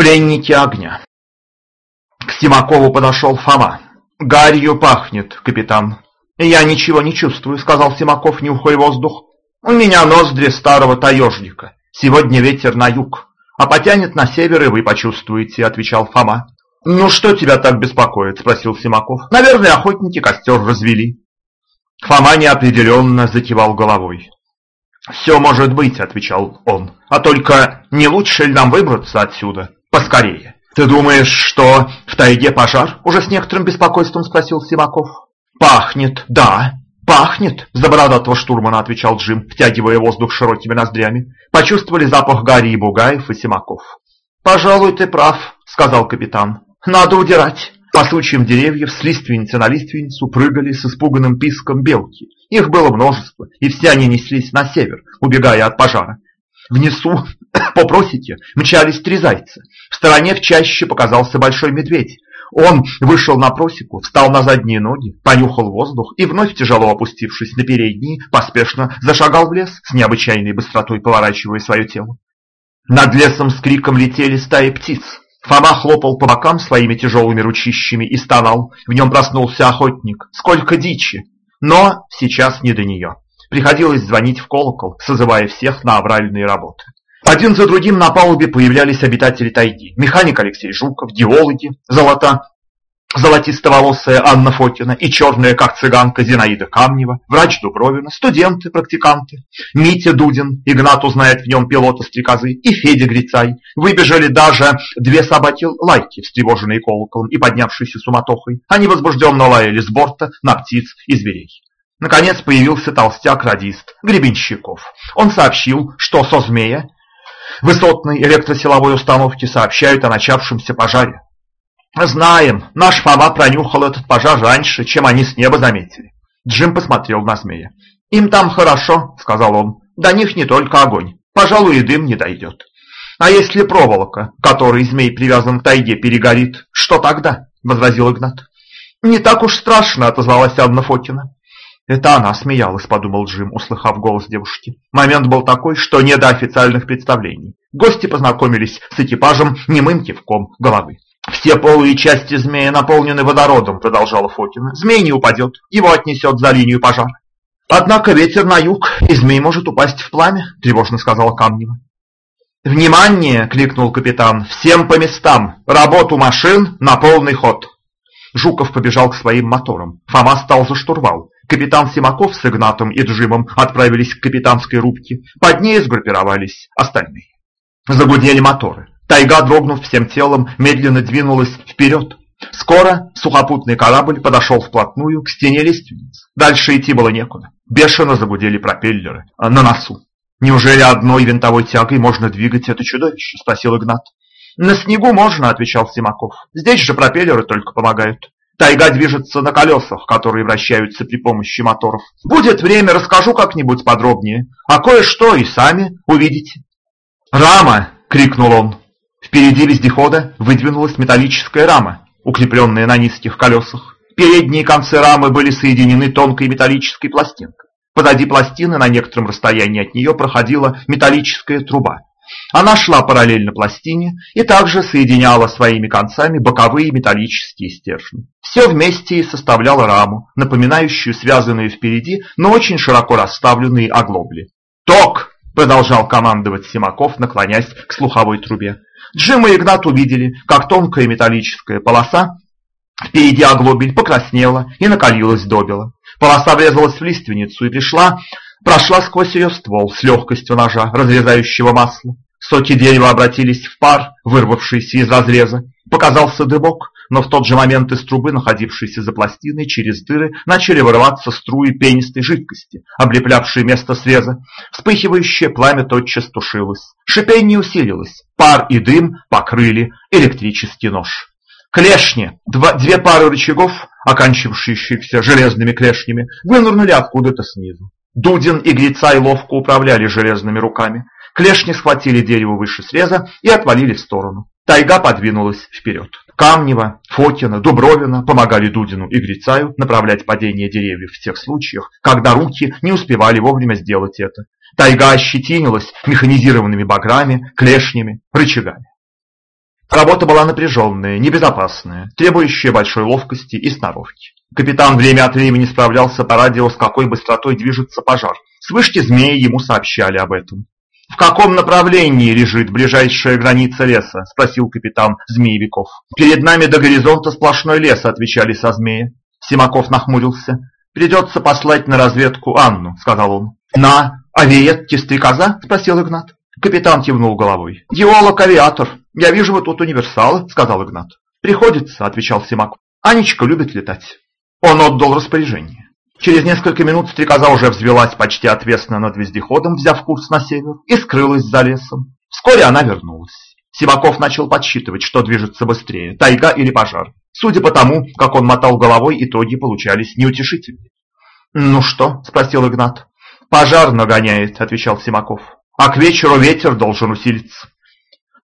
Пленники огня. К Симакову подошел Фома. «Гарью пахнет, капитан». «Я ничего не чувствую», — сказал Симаков, нюхая воздух. «У меня ноздри старого таежника. Сегодня ветер на юг, а потянет на север, и вы почувствуете», — отвечал Фома. «Ну что тебя так беспокоит?» — спросил Симаков. «Наверное, охотники костер развели». Фома неопределенно закивал головой. «Все может быть», — отвечал он. «А только не лучше ли нам выбраться отсюда? Поскорее». «Ты думаешь, что в тайге пожар?» — уже с некоторым беспокойством спросил Симаков. «Пахнет, да, пахнет», — за бородатого штурмана отвечал Джим, втягивая воздух широкими ноздрями. Почувствовали запах Гарри и Бугаев и Симаков. «Пожалуй, ты прав», — сказал капитан. «Надо удирать». По сучьям деревьев с лиственницы на лиственницу прыгали с испуганным писком белки. Их было множество, и все они неслись на север, убегая от пожара. Внизу, по просеке, мчались три зайца. В стороне в чаще показался большой медведь. Он вышел на просеку, встал на задние ноги, понюхал воздух и, вновь тяжело опустившись на передние, поспешно зашагал в лес, с необычайной быстротой поворачивая свое тело. Над лесом с криком летели стаи птиц. Фома хлопал по бокам своими тяжелыми ручищами и стонал. В нем проснулся охотник. Сколько дичи! Но сейчас не до нее. Приходилось звонить в колокол, созывая всех на авральные работы. Один за другим на палубе появлялись обитатели тайги. Механик Алексей Жуков, геологи, золота, золотистоволосая Анна Фотина и черная, как цыганка, Зинаида Камнева, врач Дубровина, студенты, практиканты, Митя Дудин, Игнат узнает в нем пилота стрекозы, и Федя Грицай. Выбежали даже две собаки лайки, встревоженные колоколом и поднявшиеся суматохой. Они возбужденно лаяли с борта на птиц и зверей. Наконец появился толстяк-радист Гребенщиков. Он сообщил, что со змея высотной электросиловой установки сообщают о начавшемся пожаре. «Знаем, наш Фома пронюхал этот пожар раньше, чем они с неба заметили». Джим посмотрел на змея. «Им там хорошо», — сказал он. «До них не только огонь. Пожалуй, и дым не дойдет. А если проволока, которой змей привязан к тайге, перегорит, что тогда?» — возразил Игнат. «Не так уж страшно», — отозвалась Анна Фотина. «Это она смеялась», — подумал Джим, услыхав голос девушки. Момент был такой, что не до официальных представлений. Гости познакомились с экипажем немым кивком головы. «Все полые части змея наполнены водородом», — продолжала Фокина. «Змей не упадет, его отнесет за линию пожара». «Однако ветер на юг, и змей может упасть в пламя», — тревожно сказала Камнева. «Внимание!» — кликнул капитан. «Всем по местам! Работу машин на полный ход!» Жуков побежал к своим моторам. Фома стал за штурвал. Капитан Симаков с Игнатом и Джимом отправились к капитанской рубке. Под ней сгруппировались остальные. Загудели моторы. Тайга, дрогнув всем телом, медленно двинулась вперед. Скоро сухопутный корабль подошел вплотную к стене лиственниц. Дальше идти было некуда. Бешено загудели пропеллеры на носу. «Неужели одной винтовой тягой можно двигать это чудовище?» – спросил Игнат. «На снегу можно», – отвечал Симаков. «Здесь же пропеллеры только помогают. Тайга движется на колесах, которые вращаются при помощи моторов. Будет время, расскажу как-нибудь подробнее, а кое-что и сами увидите. «Рама!» — крикнул он. Впереди вездехода выдвинулась металлическая рама, укрепленная на низких колесах. Передние концы рамы были соединены тонкой металлической пластинкой. Позади пластины на некотором расстоянии от нее проходила металлическая труба. Она шла параллельно пластине и также соединяла своими концами боковые металлические стержни. Все вместе составляло раму, напоминающую связанные впереди, но очень широко расставленные оглобли. «Ток!» – продолжал командовать Симаков, наклоняясь к слуховой трубе. Джим и Игнат увидели, как тонкая металлическая полоса впереди оглобель покраснела и накалилась добело. Полоса врезалась в лиственницу и пришла прошла сквозь ее ствол с легкостью ножа, разрезающего масло. Соки дерева обратились в пар, вырвавшийся из разреза. Показался дымок, но в тот же момент из трубы, находившейся за пластиной, через дыры начали вырываться струи пенистой жидкости, облеплявшие место среза. Вспыхивающее пламя тотчас тушилось. Шипение усилилось. Пар и дым покрыли электрический нож. Клешни, два, две пары рычагов, оканчивающихся железными клешнями, вынырнули откуда-то снизу. Дудин и Грицай ловко управляли железными руками. Клешни схватили дерево выше среза и отвалили в сторону. Тайга подвинулась вперед. Камнева, Фокина, Дубровина помогали Дудину и Грицаю направлять падение деревьев в тех случаях, когда руки не успевали вовремя сделать это. Тайга ощетинилась механизированными баграми, клешнями, рычагами. Работа была напряженная, небезопасная, требующая большой ловкости и сноровки. Капитан время от времени справлялся по радио, с какой быстротой движется пожар. С вышки змеи ему сообщали об этом. «В каком направлении лежит ближайшая граница леса?» – спросил капитан Змеевиков. «Перед нами до горизонта сплошной лес», – отвечали со змея. Симаков нахмурился. «Придется послать на разведку Анну», – сказал он. «На авиетте стрекоза?» – спросил Игнат. Капитан кивнул головой. «Геолог-авиатор. Я вижу, вы тут универсалы», – сказал Игнат. «Приходится», – отвечал Симаков. «Анечка любит летать». Он отдал распоряжение. Через несколько минут стрекоза уже взвелась почти отвесно над вездеходом, взяв курс на север, и скрылась за лесом. Вскоре она вернулась. Симаков начал подсчитывать, что движется быстрее, тайга или пожар. Судя по тому, как он мотал головой, итоги получались неутешительные. «Ну что?» – спросил Игнат. «Пожар нагоняет», – отвечал Симаков. «А к вечеру ветер должен усилиться».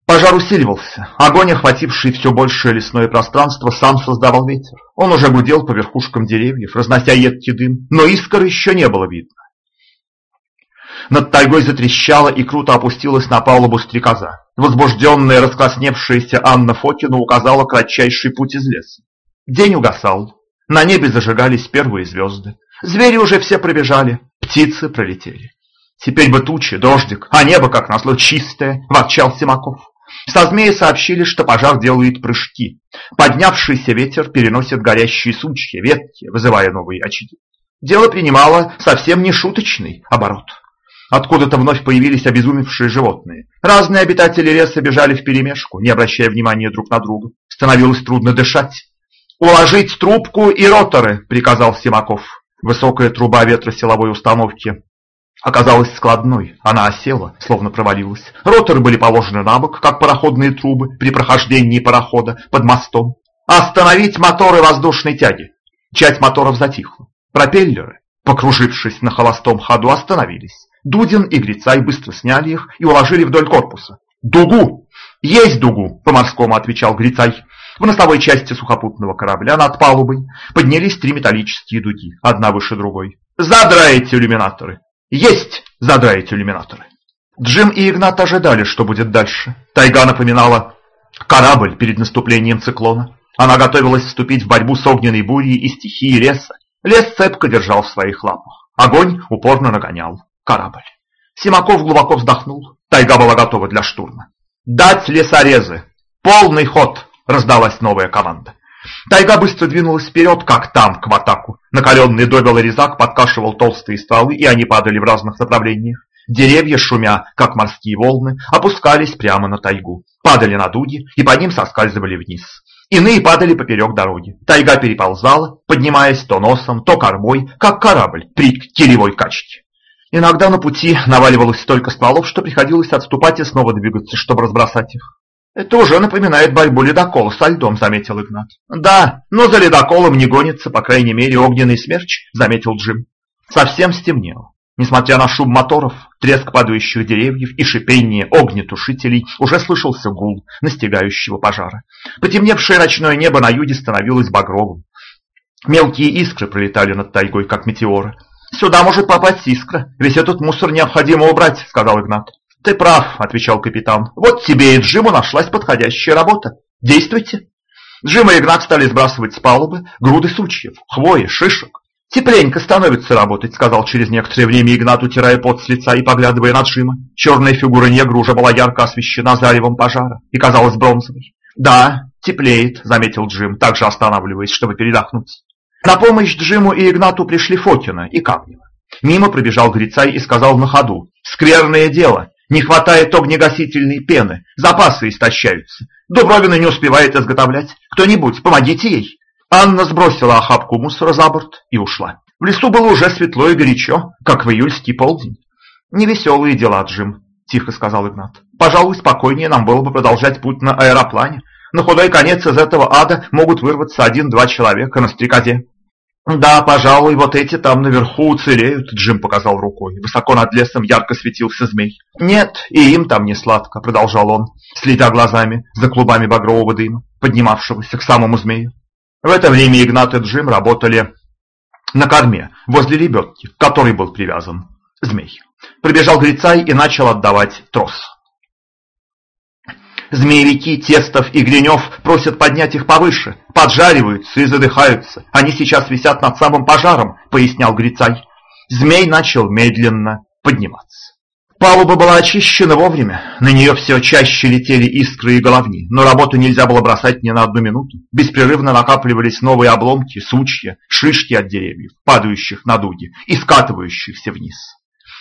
Пожар усиливался. Огонь, охвативший все большее лесное пространство, сам создавал ветер. Он уже гудел по верхушкам деревьев, разнося едкий дым, но искр еще не было видно. Над тайгой затрещала и круто опустилась на палубу стрекоза. Возбужденная, раскрасневшаяся Анна Фокина указала кратчайший путь из леса. День угасал. На небе зажигались первые звезды. Звери уже все пробежали, птицы пролетели. Теперь бы тучи, дождик, а небо, как назло, чистое, ворчал Симаков. Со змеи сообщили, что пожар делает прыжки. Поднявшийся ветер переносит горящие сучья, ветки, вызывая новые очаги. Дело принимало совсем не шуточный оборот. Откуда-то вновь появились обезумевшие животные. Разные обитатели леса бежали вперемешку, не обращая внимания друг на друга. Становилось трудно дышать. «Уложить трубку и роторы!» – приказал Симаков. Высокая труба ветросиловой установки оказалась складной. Она осела, словно провалилась. Роторы были положены на бок, как пароходные трубы при прохождении парохода под мостом. Остановить моторы воздушной тяги. Часть моторов затихла. Пропеллеры, покружившись на холостом ходу, остановились. Дудин и Грицай быстро сняли их и уложили вдоль корпуса. «Дугу!» «Есть дугу!» – по-морскому отвечал Грицай. В носовой части сухопутного корабля над палубой поднялись три металлические дуги, одна выше другой. «Задраете иллюминаторы!» «Есть!» – задраить иллюминаторы. Джим и Игнат ожидали, что будет дальше. Тайга напоминала корабль перед наступлением циклона. Она готовилась вступить в борьбу с огненной бурей и стихией леса. Лес цепко держал в своих лапах. Огонь упорно нагонял корабль. Симаков глубоко вздохнул. Тайга была готова для штурма. «Дать лесорезы! Полный ход!» – раздалась новая команда. Тайга быстро двинулась вперед, как танк в атаку. Накаленный добел резак подкашивал толстые стволы, и они падали в разных направлениях. Деревья, шумя, как морские волны, опускались прямо на тайгу. Падали на дуги и по ним соскальзывали вниз. Иные падали поперек дороги. Тайга переползала, поднимаясь то носом, то кормой, как корабль при килевой качке. Иногда на пути наваливалось столько стволов, что приходилось отступать и снова двигаться, чтобы разбросать их. «Это уже напоминает борьбу ледокола со льдом», — заметил Игнат. «Да, но за ледоколом не гонится, по крайней мере, огненный смерч», — заметил Джим. Совсем стемнело. Несмотря на шум моторов, треск падающих деревьев и шипение огнетушителей, уже слышался гул настигающего пожара. Потемневшее ночное небо на юге становилось багровым. Мелкие искры пролетали над тайгой, как метеоры. «Сюда может попасть искра, весь этот мусор необходимо убрать», — сказал Игнат. «Ты прав», — отвечал капитан. «Вот тебе и Джиму нашлась подходящая работа. Действуйте». Джим и Игнат стали сбрасывать с палубы груды сучьев, хвои, шишек. «Тепленько становится работать», — сказал через некоторое время Игнат, утирая пот с лица и поглядывая на Джима. Черная фигура негра уже была ярко освещена заревом пожара и казалась бронзовой. «Да, теплеет», — заметил Джим, также останавливаясь, чтобы передохнуть. На помощь Джиму и Игнату пришли Фокина и Камнева. Мимо пробежал Грицай и сказал на ходу «Скверное дело, не хватает огнегасительной пены, запасы истощаются. Дубровина не успевает изготовлять. Кто-нибудь, помогите ей. Анна сбросила охапку мусора за борт и ушла. В лесу было уже светло и горячо, как в июльский полдень. «Невеселые дела, Джим», — тихо сказал Игнат. «Пожалуй, спокойнее нам было бы продолжать путь на аэроплане. На худой конец из этого ада могут вырваться один-два человека на стрекозе. «Да, пожалуй, вот эти там наверху уцелеют», — Джим показал рукой. Высоко над лесом ярко светился змей. «Нет, и им там не сладко», — продолжал он, следя глазами за клубами багрового дыма, поднимавшегося к самому змею. В это время Игнат и Джим работали на корме, возле лебедки, к которой был привязан змей. Прибежал Грицай и начал отдавать трос. Змеевики, Тестов и Гринев просят поднять их повыше, поджариваются и задыхаются. Они сейчас висят над самым пожаром, пояснял Грицай. Змей начал медленно подниматься. Палуба была очищена вовремя, на нее все чаще летели искры и головни, но работу нельзя было бросать ни на одну минуту. Беспрерывно накапливались новые обломки, сучья, шишки от деревьев, падающих на дуги и скатывающихся вниз.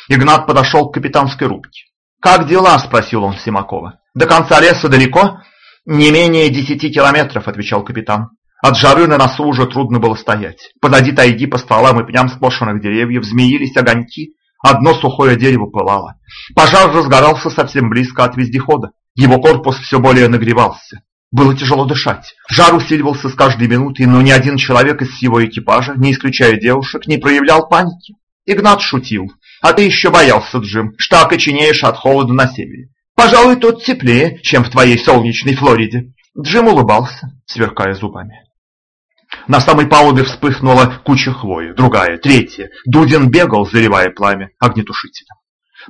Игнат подошел к капитанской рубке. «Как дела?» – спросил он Симакова. «До конца леса далеко?» «Не менее десяти километров», – отвечал капитан. От жары на носу уже трудно было стоять. Позади тайги по стволам и пням сплошенных деревьев змеились огоньки, Одно сухое дерево пылало. Пожар разгорался совсем близко от вездехода. Его корпус все более нагревался. Было тяжело дышать. Жар усиливался с каждой минутой, но ни один человек из его экипажа, не исключая девушек, не проявлял паники. Игнат шутил. «А ты еще боялся, Джим, что окоченеешь от холода на севере. Пожалуй, тут теплее, чем в твоей солнечной Флориде». Джим улыбался, сверкая зубами. На самой палубе вспыхнула куча хвои, другая, третья. Дудин бегал, заливая пламя огнетушителем.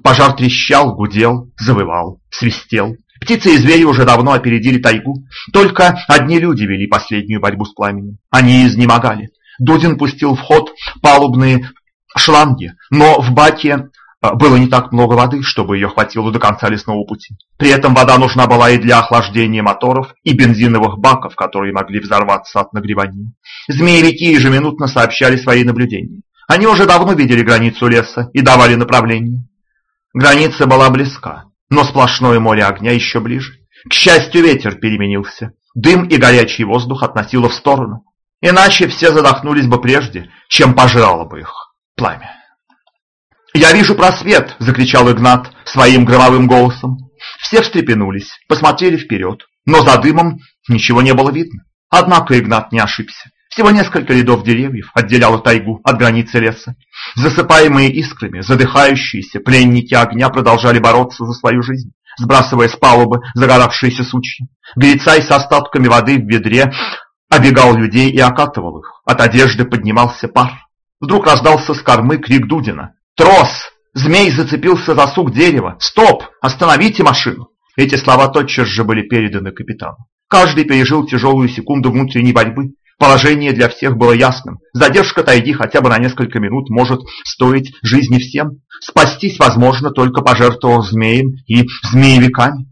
Пожар трещал, гудел, завывал, свистел. Птицы и звери уже давно опередили тайгу. Только одни люди вели последнюю борьбу с пламенем. Они изнемогали. Дудин пустил в ход палубные шланги, но в баке было не так много воды, чтобы ее хватило до конца лесного пути. При этом вода нужна была и для охлаждения моторов, и бензиновых баков, которые могли взорваться от нагревания. Змеевики ежеминутно сообщали свои наблюдения. Они уже давно видели границу леса и давали направление. Граница была близка, но сплошное море огня еще ближе. К счастью, ветер переменился. Дым и горячий воздух относило в сторону. Иначе все задохнулись бы прежде, чем пожрало бы их пламя. «Я вижу просвет!» – закричал Игнат своим громовым голосом. Все встрепенулись, посмотрели вперед, но за дымом ничего не было видно. Однако Игнат не ошибся. Всего несколько рядов деревьев отделяло тайгу от границы леса. Засыпаемые искрами, задыхающиеся пленники огня продолжали бороться за свою жизнь, сбрасывая с палубы загоравшиеся сучья. Грицай с остатками воды в ведре обегал людей и окатывал их. От одежды поднимался пар. Вдруг раздался с кормы крик Дудина. Трос! Змей зацепился за сук дерева. Стоп! Остановите машину! Эти слова тотчас же были переданы капитану. Каждый пережил тяжелую секунду внутренней борьбы. Положение для всех было ясным. Задержка тайги хотя бы на несколько минут может стоить жизни всем. Спастись возможно, только пожертвовав змеем и змеевиками.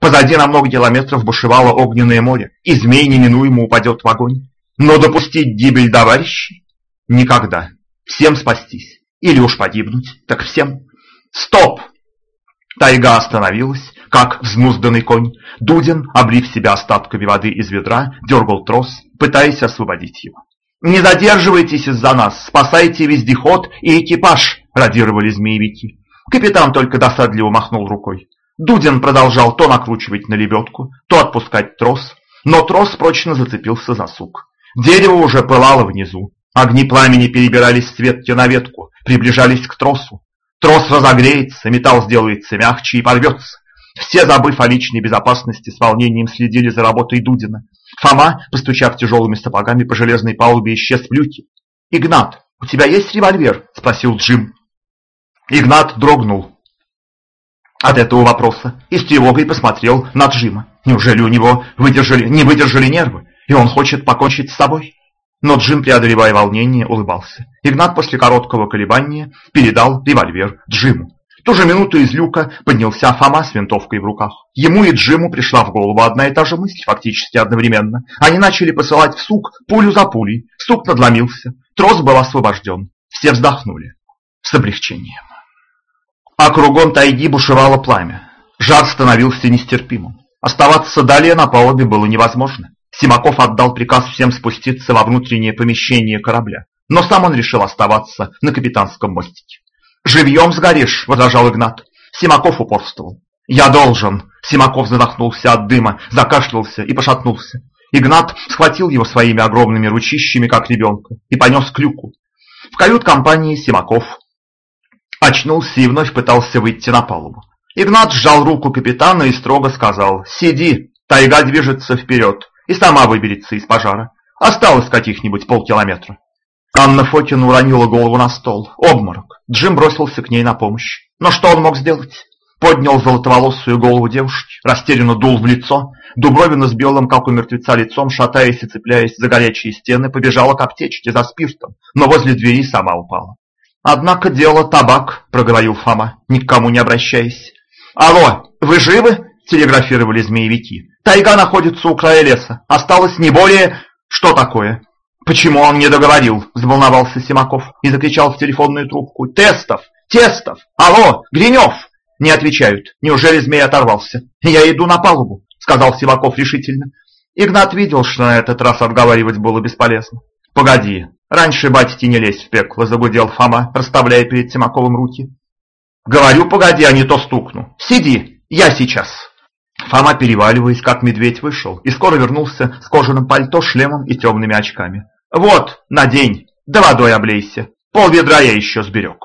Позади на много километров бушевало огненное море, и змей неминуемо упадет в огонь. Но допустить гибель товарищей? Никогда. Всем спастись. Или уж погибнуть, так всем. Стоп! Тайга остановилась, как взнузданный конь. Дудин, облив себя остатками воды из ведра, дергал трос, пытаясь освободить его. «Не задерживайтесь из-за нас, спасайте вездеход и экипаж!» – радировали змеевики. Капитан только досадливо махнул рукой. Дудин продолжал то накручивать на лебедку, то отпускать трос, но трос прочно зацепился за сук. Дерево уже пылало внизу. Огни пламени перебирались с ветки на ветку, приближались к тросу. Трос разогреется, металл сделается мягче и порвется. Все, забыв о личной безопасности, с волнением следили за работой Дудина. Фома, постучав тяжелыми сапогами по железной палубе, исчез в люке. «Игнат, у тебя есть револьвер?» – спросил Джим. Игнат дрогнул от этого вопроса и с тревогой посмотрел на Джима. Неужели у него выдержали, не выдержали нервы, и он хочет покончить с собой? Но Джим, преодолевая волнение, улыбался. Игнат после короткого колебания передал револьвер Джиму. В ту же минуту из люка поднялся Фома с винтовкой в руках. Ему и Джиму пришла в голову одна и та же мысль, фактически одновременно. Они начали посылать в сук пулю за пулей. Сук надломился. Трос был освобожден. Все вздохнули. С облегчением. А кругом тайги бушевало пламя. Жар становился нестерпимым. Оставаться далее на палубе было невозможно. Симаков отдал приказ всем спуститься во внутреннее помещение корабля, но сам он решил оставаться на капитанском мостике. «Живьем сгоришь!» – возражал Игнат. Симаков упорствовал. «Я должен!» – Симаков задохнулся от дыма, закашлялся и пошатнулся. Игнат схватил его своими огромными ручищами, как ребенка, и понес к люку. В кают-компании Симаков очнулся и вновь пытался выйти на палубу. Игнат сжал руку капитана и строго сказал «Сиди, тайга движется вперед, и сама выберется из пожара. Осталось каких-нибудь полкилометра. Анна Фокина уронила голову на стол. Обморок. Джим бросился к ней на помощь. Но что он мог сделать? поднял золотоволосую голову девушки, растерянно дул в лицо. Дубровина с белым, как у мертвеца, лицом, шатаясь и цепляясь за горячие стены, побежала к аптечке за спиртом, но возле двери сама упала. «Однако дело табак», — проговорил Фома, никому не обращаясь. «Алло, вы живы?» — телеграфировали змеевики. «Тайга находится у края леса. Осталось не более...» «Что такое?» «Почему он не договорил?» — взволновался Симаков и закричал в телефонную трубку. «Тестов! Тестов! Алло, Гринев!» Не отвечают. Неужели змей оторвался? «Я иду на палубу», — сказал Симаков решительно. Игнат видел, что на этот раз отговаривать было бесполезно. «Погоди, раньше батьки не лезь в пекло», — загудел Фома, расставляя перед Симаковым руки. «Говорю, погоди, а не то стукну. Сиди, я сейчас». Фома, переваливаясь, как медведь, вышел и скоро вернулся с кожаным пальто, шлемом и темными очками. «Вот, надень, да водой облейся, пол ведра я еще сберег».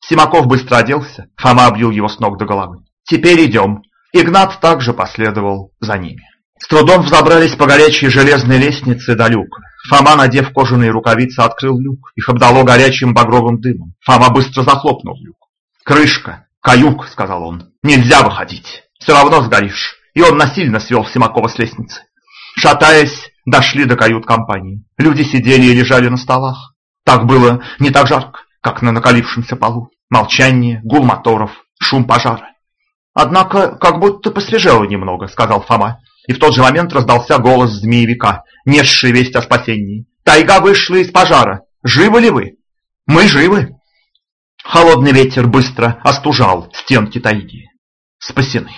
Симаков быстро оделся, Фома обвил его с ног до головы. «Теперь идем». Игнат также последовал за ними. С трудом взобрались по горячей железной лестнице до люка. Фома, надев кожаные рукавицы, открыл люк. Их обдало горячим багровым дымом. Фома быстро захлопнул люк. «Крышка! Каюк!» — сказал он. «Нельзя выходить! Все равно сгоришь!» И он насильно свел Симакова с лестницы. Шатаясь, дошли до кают-компании. Люди сидели и лежали на столах. Так было не так жарко, как на накалившемся полу. Молчание, гул моторов, шум пожара. «Однако, как будто посвежело немного», — сказал Фома. И в тот же момент раздался голос змеевика, несший весть о спасении. «Тайга вышла из пожара. Живы ли вы?» «Мы живы». Холодный ветер быстро остужал стенки тайги. Спасены.